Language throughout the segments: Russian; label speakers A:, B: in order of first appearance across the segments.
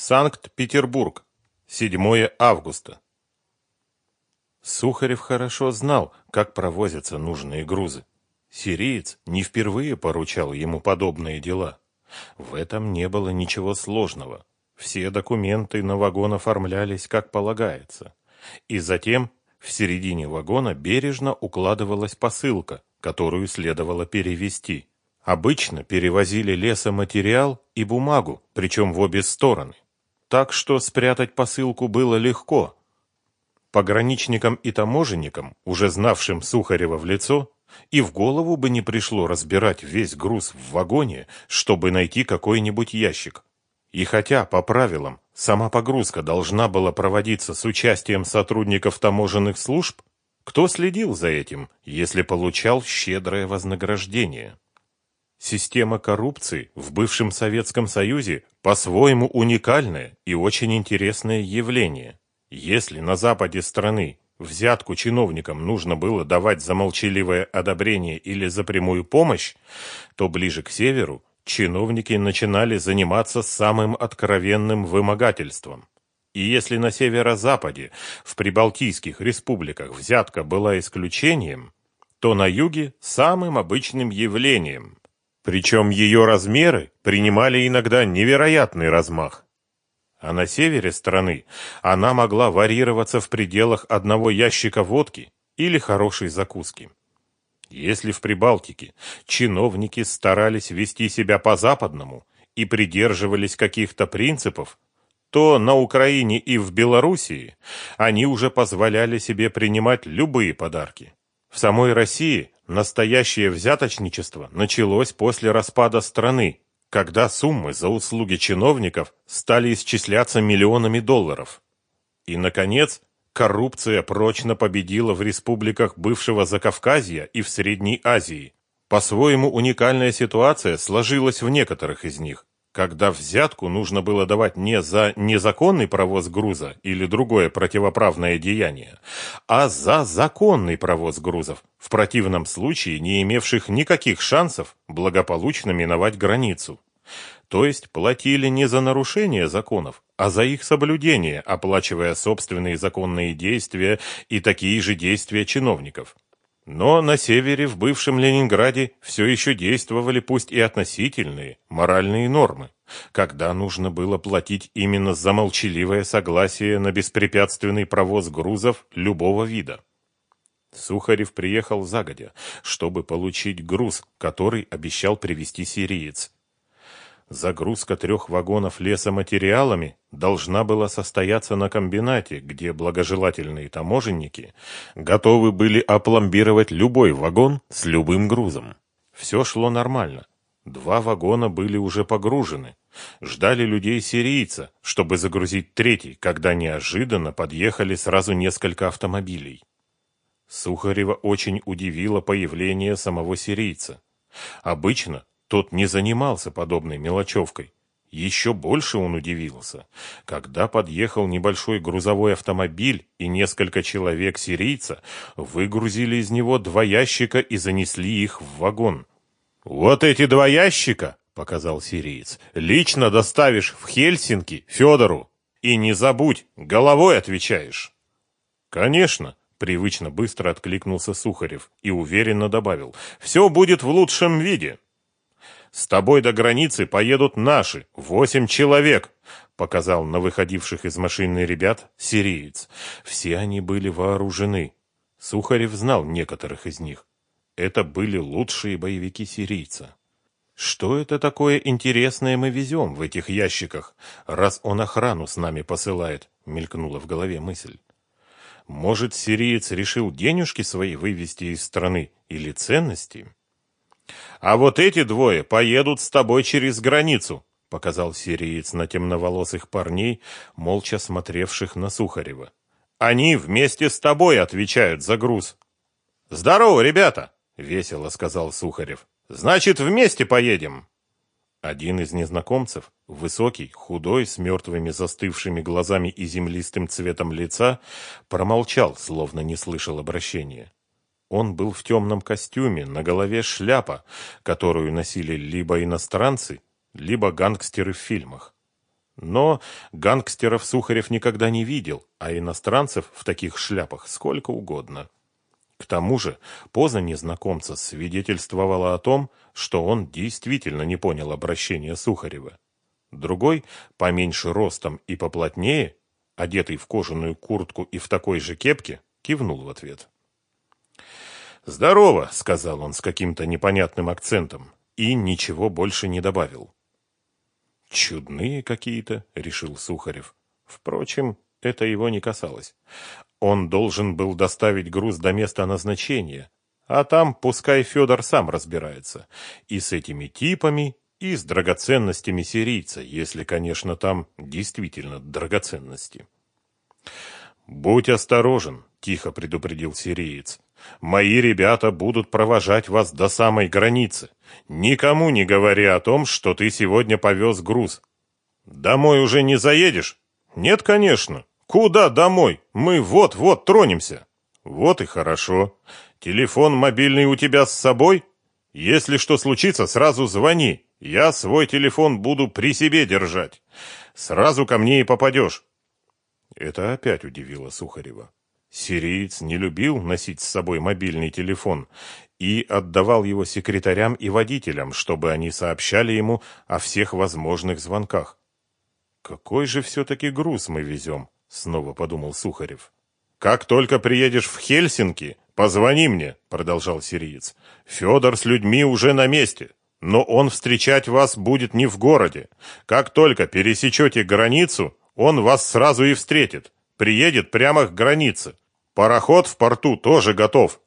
A: Санкт-Петербург. 7 августа. Сухарев хорошо знал, как провозятся нужные грузы. Сириец не впервые поручал ему подобные дела. В этом не было ничего сложного. Все документы на вагон оформлялись как полагается. И затем в середине вагона бережно укладывалась посылка, которую следовало перевести. Обычно перевозили лесоматериал и бумагу, причем в обе стороны так что спрятать посылку было легко. Пограничникам и таможенникам, уже знавшим Сухарева в лицо, и в голову бы не пришло разбирать весь груз в вагоне, чтобы найти какой-нибудь ящик. И хотя, по правилам, сама погрузка должна была проводиться с участием сотрудников таможенных служб, кто следил за этим, если получал щедрое вознаграждение? Система коррупции в бывшем Советском Союзе по-своему уникальное и очень интересное явление. Если на западе страны взятку чиновникам нужно было давать за молчаливое одобрение или за прямую помощь, то ближе к северу чиновники начинали заниматься самым откровенным вымогательством. И если на северо-западе, в прибалтийских республиках взятка была исключением, то на юге – самым обычным явлением. Причем ее размеры принимали иногда невероятный размах. А на севере страны она могла варьироваться в пределах одного ящика водки или хорошей закуски. Если в Прибалтике чиновники старались вести себя по-западному и придерживались каких-то принципов, то на Украине и в Белоруссии они уже позволяли себе принимать любые подарки. В самой России Настоящее взяточничество началось после распада страны, когда суммы за услуги чиновников стали исчисляться миллионами долларов. И, наконец, коррупция прочно победила в республиках бывшего Закавказья и в Средней Азии. По-своему уникальная ситуация сложилась в некоторых из них когда взятку нужно было давать не за незаконный провоз груза или другое противоправное деяние, а за законный провоз грузов, в противном случае не имевших никаких шансов благополучно миновать границу. То есть платили не за нарушение законов, а за их соблюдение, оплачивая собственные законные действия и такие же действия чиновников. Но на севере, в бывшем Ленинграде, все еще действовали пусть и относительные моральные нормы, когда нужно было платить именно за молчаливое согласие на беспрепятственный провоз грузов любого вида. Сухарев приехал загодя, чтобы получить груз, который обещал привезти сириец. Загрузка трех вагонов лесоматериалами должна была состояться на комбинате, где благожелательные таможенники готовы были опломбировать любой вагон с любым грузом. Все шло нормально. Два вагона были уже погружены. Ждали людей сирийца, чтобы загрузить третий, когда неожиданно подъехали сразу несколько автомобилей. Сухарева очень удивило появление самого сирийца. Обычно тот не занимался подобной мелочевкой. Еще больше он удивился, когда подъехал небольшой грузовой автомобиль и несколько человек сирийца выгрузили из него два ящика и занесли их в вагон. «Вот эти два ящика, — показал сириец, — лично доставишь в Хельсинки Федору. И не забудь, головой отвечаешь». «Конечно», — привычно быстро откликнулся Сухарев и уверенно добавил, — «все будет в лучшем виде». С тобой до границы поедут наши, восемь человек, показал на выходивших из машины ребят сириец. Все они были вооружены. Сухарев знал некоторых из них. Это были лучшие боевики сирийца. Что это такое интересное мы везем в этих ящиках, раз он охрану с нами посылает, мелькнула в голове мысль. Может, сириец решил денежки свои вывести из страны или ценности? А вот эти двое поедут с тобой через границу, показал сириец на темноволосых парней, молча смотревших на Сухарева. Они вместе с тобой отвечают за груз. Здорово, ребята, весело сказал Сухарев. Значит, вместе поедем. Один из незнакомцев, высокий, худой, с мертвыми застывшими глазами и землистым цветом лица, промолчал, словно не слышал обращения. Он был в темном костюме, на голове шляпа, которую носили либо иностранцы, либо гангстеры в фильмах. Но гангстеров Сухарев никогда не видел, а иностранцев в таких шляпах сколько угодно. К тому же поза незнакомца свидетельствовала о том, что он действительно не понял обращения Сухарева. Другой, поменьше ростом и поплотнее, одетый в кожаную куртку и в такой же кепке, кивнул в ответ. «Здорово», — сказал он с каким-то непонятным акцентом, и ничего больше не добавил. «Чудные какие-то», — решил Сухарев. Впрочем, это его не касалось. Он должен был доставить груз до места назначения, а там пускай Федор сам разбирается. И с этими типами, и с драгоценностями сирийца, если, конечно, там действительно драгоценности. «Будь осторожен», — тихо предупредил сириец. «Мои ребята будут провожать вас до самой границы, никому не говоря о том, что ты сегодня повез груз. Домой уже не заедешь?» «Нет, конечно. Куда домой? Мы вот-вот тронемся». «Вот и хорошо. Телефон мобильный у тебя с собой? Если что случится, сразу звони. Я свой телефон буду при себе держать. Сразу ко мне и попадешь. Это опять удивило Сухарева. Сириец не любил носить с собой мобильный телефон и отдавал его секретарям и водителям, чтобы они сообщали ему о всех возможных звонках. «Какой же все-таки груз мы везем?» — снова подумал Сухарев. «Как только приедешь в Хельсинки, позвони мне», — продолжал сириец. «Федор с людьми уже на месте, но он встречать вас будет не в городе. Как только пересечете границу, он вас сразу и встретит. Приедет прямо к границе. Пароход в порту тоже готов.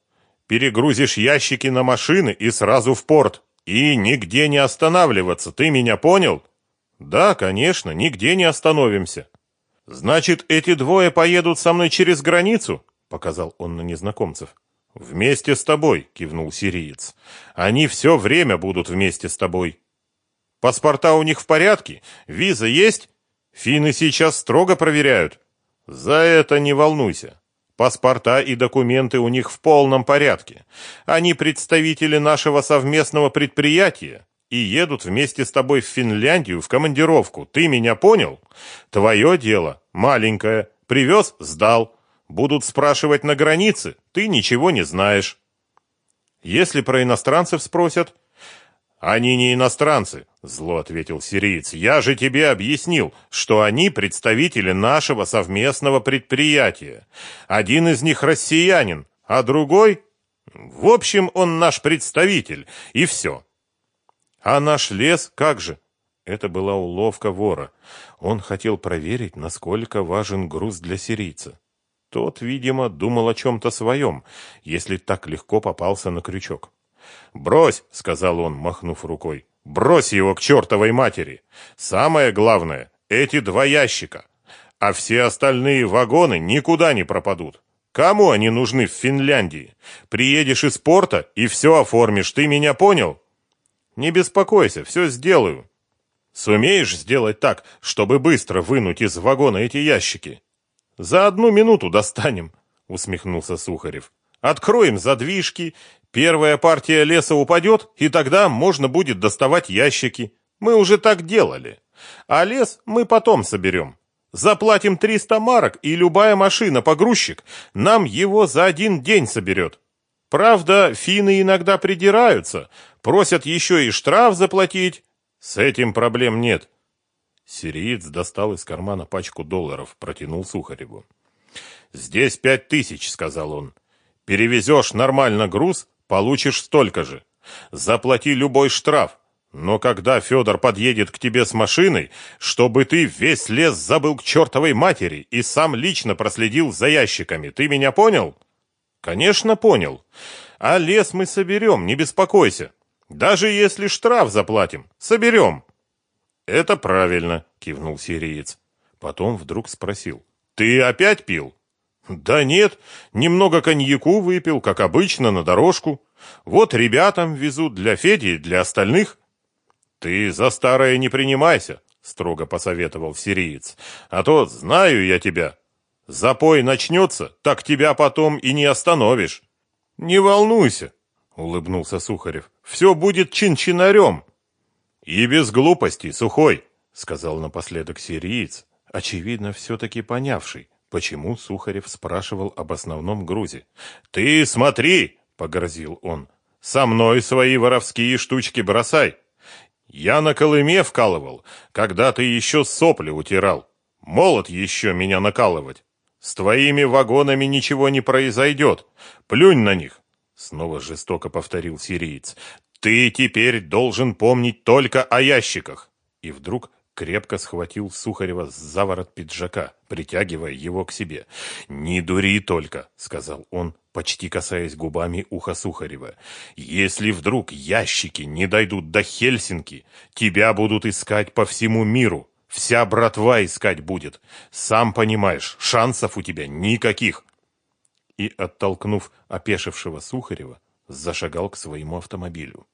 A: Перегрузишь ящики на машины и сразу в порт. И нигде не останавливаться, ты меня понял? Да, конечно, нигде не остановимся. Значит, эти двое поедут со мной через границу? Показал он на незнакомцев. Вместе с тобой, кивнул сириец. Они все время будут вместе с тобой. Паспорта у них в порядке? Виза есть? Финны сейчас строго проверяют. За это не волнуйся. Паспорта и документы у них в полном порядке. Они представители нашего совместного предприятия и едут вместе с тобой в Финляндию в командировку. Ты меня понял? Твое дело, маленькое. Привез – сдал. Будут спрашивать на границе, ты ничего не знаешь. Если про иностранцев спросят, они не иностранцы, зло ответил сириец. Я же тебе объяснил, что они представители нашего совместного предприятия. Один из них россиянин, а другой, в общем, он наш представитель, и все. А наш лес как же? Это была уловка вора. Он хотел проверить, насколько важен груз для сирийца. Тот, видимо, думал о чем-то своем, если так легко попался на крючок. «Брось!» — сказал он, махнув рукой. «Брось его к чертовой матери! Самое главное — эти два ящика, а все остальные вагоны никуда не пропадут. Кому они нужны в Финляндии? Приедешь из порта и все оформишь, ты меня понял?» «Не беспокойся, все сделаю». «Сумеешь сделать так, чтобы быстро вынуть из вагона эти ящики?» «За одну минуту достанем», — усмехнулся Сухарев. «Откроем задвижки Первая партия леса упадет, и тогда можно будет доставать ящики. Мы уже так делали. А лес мы потом соберем. Заплатим 300 марок, и любая машина-погрузчик нам его за один день соберет. Правда, финны иногда придираются, просят еще и штраф заплатить. С этим проблем нет. Сириец достал из кармана пачку долларов, протянул Сухареву. «Здесь пять тысяч», — сказал он. «Перевезешь нормально груз, получишь столько же. Заплати любой штраф. Но когда Федор подъедет к тебе с машиной, чтобы ты весь лес забыл к чертовой матери и сам лично проследил за ящиками, ты меня понял? Конечно, понял. А лес мы соберем, не беспокойся. Даже если штраф заплатим, соберем. Это правильно, кивнул сириец. Потом вдруг спросил. Ты опять пил? Да нет, немного коньяку выпил, как обычно, на дорожку. Вот ребятам везут для Феди и для остальных. Ты за старое не принимайся, строго посоветовал сириец. А то знаю я тебя. Запой начнется, так тебя потом и не остановишь. Не волнуйся, улыбнулся Сухарев. Все будет чин-чинарем. И без глупостей, сухой. сказал напоследок сириец, очевидно, все-таки понявший, почему Сухарев спрашивал об основном грузе. «Ты смотри!» — погрозил он. «Со мной свои воровские штучки бросай! Я на Колыме вкалывал, когда ты еще сопли утирал. Молод еще меня накалывать. С твоими вагонами ничего не произойдет. Плюнь на них!» Снова жестоко повторил сириец. «Ты теперь должен помнить только о ящиках!» И вдруг крепко схватил Сухарева за ворот пиджака, притягивая его к себе. «Не дури только», — сказал он, почти касаясь губами уха Сухарева. «Если вдруг ящики не дойдут до Хельсинки, тебя будут искать по всему миру. Вся братва искать будет. Сам понимаешь, шансов у тебя никаких». И, оттолкнув опешившего Сухарева, зашагал к своему автомобилю.